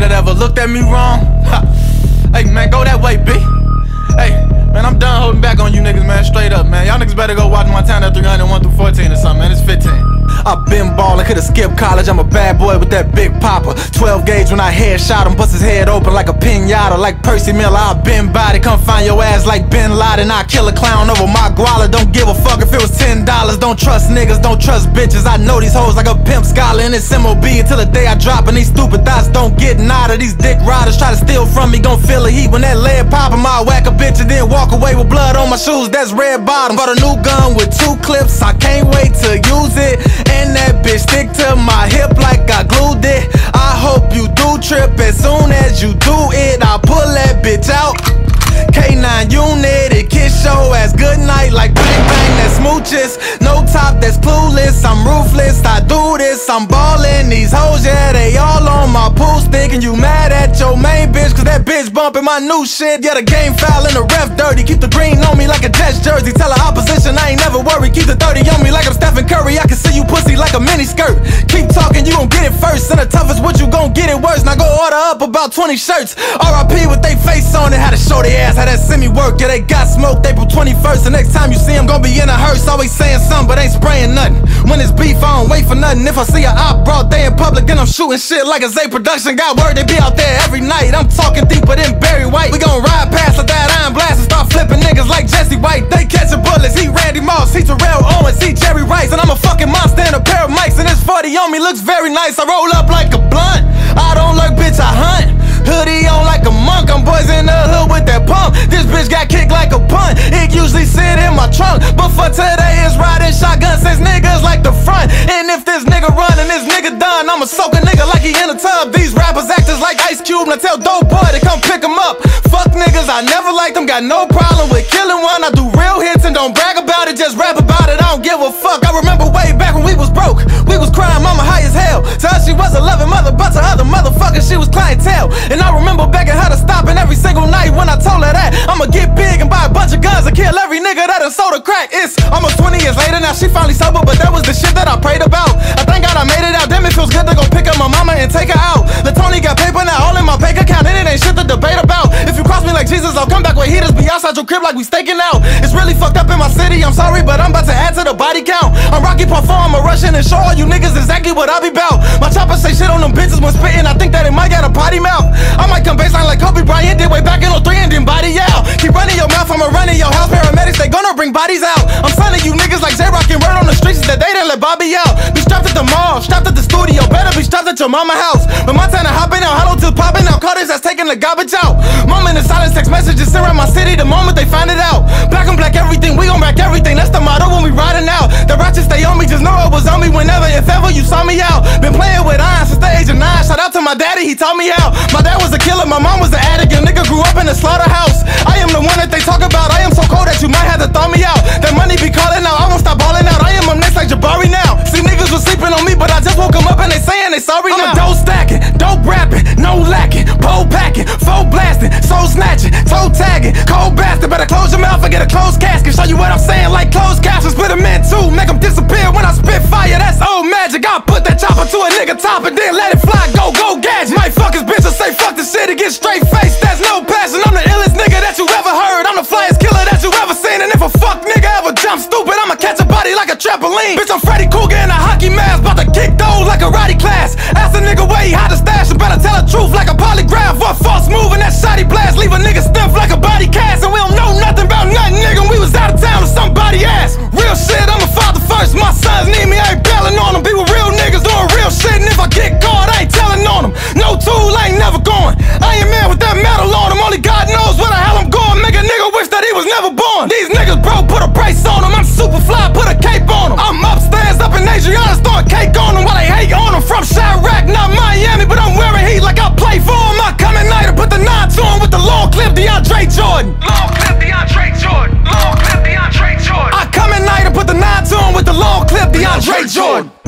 that ever looked at me wrong. Ha. Hey man, go that way, B. Hey, man, I'm done holding back on you niggas, man. Straight up, man. Y'all niggas better go watch Montana 300 1 through 14 or something, man. It's 15. I been ballin', coulda skipped college. I'm a bad boy with that big popper. 12 gauge when I headshot him, bust his head open like a pinata. Like Percy Miller, I been body. Come find your ass like Bin Laden. I kill a clown over my guala. Don't give a fuck if it was $10. Don't trust niggas, don't trust bitches. I know these hoes like a pimp scholar. And it's MOB until the day I drop. And these stupid thoughts don't get nada. These dick riders try to steal from me, gon' feel the heat when that lead pop 'em. I whack a bitch and then walk away with blood on my shoes. That's red bottom. Bought a new gun with two clips. I can't wait to use it. And that bitch stick to my hip like I glued it. I hope you do trip as soon as you do it. I pull that bitch out. K9 unit, it kiss your ass good night like bang bang, that's smooches. No top, that's clueless. I'm ruthless, I do this. I'm ballin' these hoes, yeah, they all on my pool stick. And you mad at your main bitch, cause that bitch bumpin' my new shit. Yeah, the game foul and the ref dirty. Keep the green like a mini skirt. Keep talking, you gon' get it first. And the toughest, what you gon' get it worse. Now go order up about 20 shirts. RIP with they face on it, how to show their ass, how that semi work. Yeah, they got smoked April 21st. The next time you see them, gon' be in a hearse. Always saying something, but ain't spraying nothing. When it's beef, I don't wait for nothing. If I see a op broad day in public, then I'm shooting shit like a Z production. Got word they be out there every night. I'm talking deeper than Barry White. We gon' ride past with that iron blast and start flipping niggas like Jesse White. They 40 on me looks very nice. I roll up like a blunt. I don't look, bitch, I hunt. Hoodie on like a monk, I'm boys in the hood with that pump. This bitch got kicked like a punt. It usually sit in my trunk, but for today it's riding shotgun since niggas like the front. And if this nigga run and this nigga done, I'ma soak a nigga like he in a tub. These rappers actors like Ice Cube, and I tell Dope Boy to come pick him up. Fuck niggas, I never liked them, got no problem with killing one. I do To she was a loving mother, but to other motherfuckers she was clientele. And I remember begging her to stop, and every single night when I told her that I'ma get big and buy a bunch of guns and kill every nigga that done sold a crack. It's almost 20 years later now, she finally sober, but that was the shit that I prayed about. I thank God I made it out. Damn, it feels good to go pick up my mama and take her out. The Tony got paper now, all in my bank account, and it ain't shit to debate about. If you cross me like Jesus, I'll come back with heaters, be outside your crib like we staking out. It's really fucked up in my city, I'm sorry, but I'm about to add to the body count. I'm Rocky Parfour, I'm a Russian, and show all you niggas exactly what I be bout. My chopper say shit on them bitches when spitting, I think that it might get a potty mouth. I might come baseline like Kobe Bryant did way back in 03 and then body out. Keep running your mouth, I'ma run in your house. Paramedics, they gonna bring bodies out. I'm signing you niggas like J-Rock and word on the streets that they didn't let Bobby out. Be strapped at the mall, strapped at the studio, better be strapped at your mama house. But Montana hopping out, hollow till popping out. Carter's that's taking the garbage out. In the silence, text messages around my city the moment they find it out. Black on black everything. Stay on me, just know it was on me whenever, if ever you saw me out. Been playing with iron since the age of nine. Shout out to my daddy, he taught me how. My dad was a killer, my mom was an addict. A nigga grew up in a slaughterhouse. I am the one that they talk about. I am so cold that you might have to throw me out. That money be calling out, I won't stop balling out. I am up next like Jabari now. See niggas was sleeping on me, but I just woke them up and they saying they sorry I'm now. I'm a dope stacking, dope rapping, no lacking, pole packing, foe blasting, soul snatching, toe tagging, cold bastard. Better close your mouth and get a closed casket. Show you what I'm face. That's no passion. I'm the illest nigga that you ever heard. I'm the flyest killer that you ever seen. And if a fuck nigga ever jump stupid, I'ma catch a body like a trampoline. Bitch, I'm Freddy Krueger in a hockey mask. About to kick those DeAndre Jordan.